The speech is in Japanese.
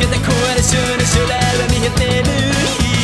けた声でシュルシュルは見えてる